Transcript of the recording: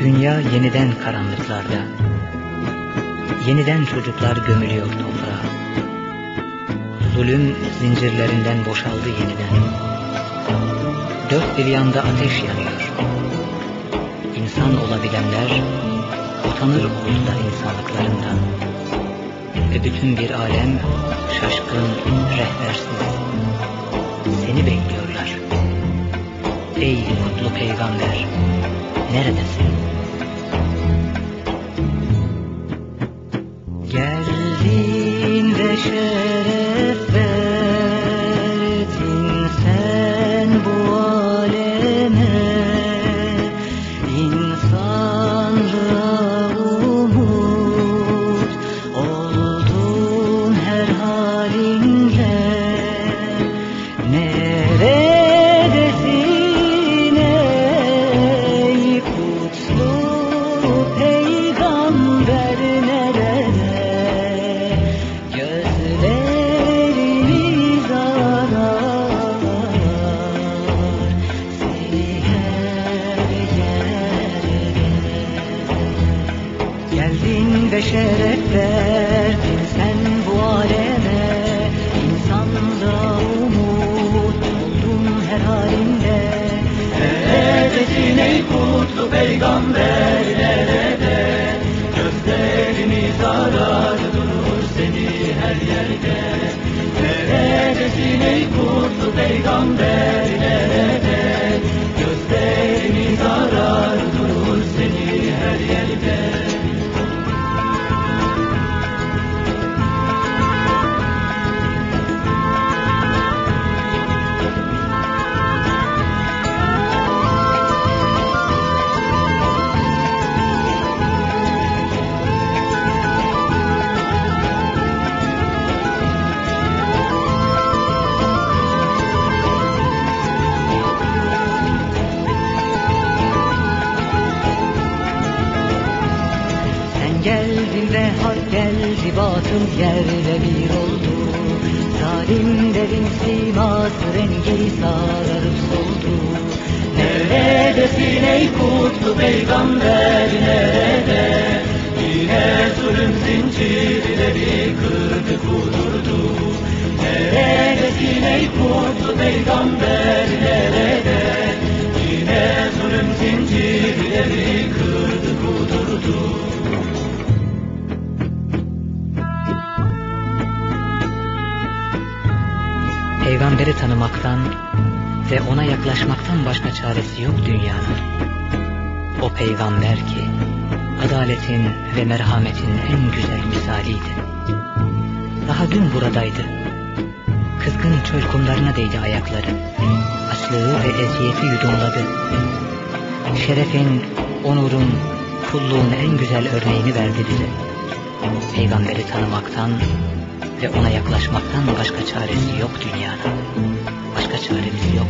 Dünya yeniden karanlıklarda. Yeniden çocuklar gömülüyor toprağa. Zulüm zincirlerinden boşaldı yeniden. Dört bir yanda ateş yanıyor. İnsan olabilenler utanır oldu da insanlıklarından. Ve bütün bir alem şaşkın, rehbersiz. Seni bekliyorlar. Ey kutlu peygamber, neredesin? Geldin Geldin ve şeref verdin sen geldi batıl yerle bir oldu. Zalimlerin siması rengi sararıp soldu. Neredesin ey kutlu peygamber nerede? Yine zulüm zincirleri kırdı kudurdu. Neredesin ey kutlu peygamber nerede? Yine zulüm zincirleri kırdı kudurdu Peygamberi tanımaktan ve ona yaklaşmaktan başka çaresi yok dünyanın. O peygamber ki adaletin ve merhametin en güzel misaliydi. Daha dün buradaydı. Kızgın çöl kumlarına değdi ayakları. Açlığı ve eziyeti yudumladı. Şerefin, onurun, kulluğun en güzel örneğini verdi bize. Peygamberi tanımaktan ve ona yaklaşmaktan başka çaresi yok dünyanın. Başka çaremiz yok.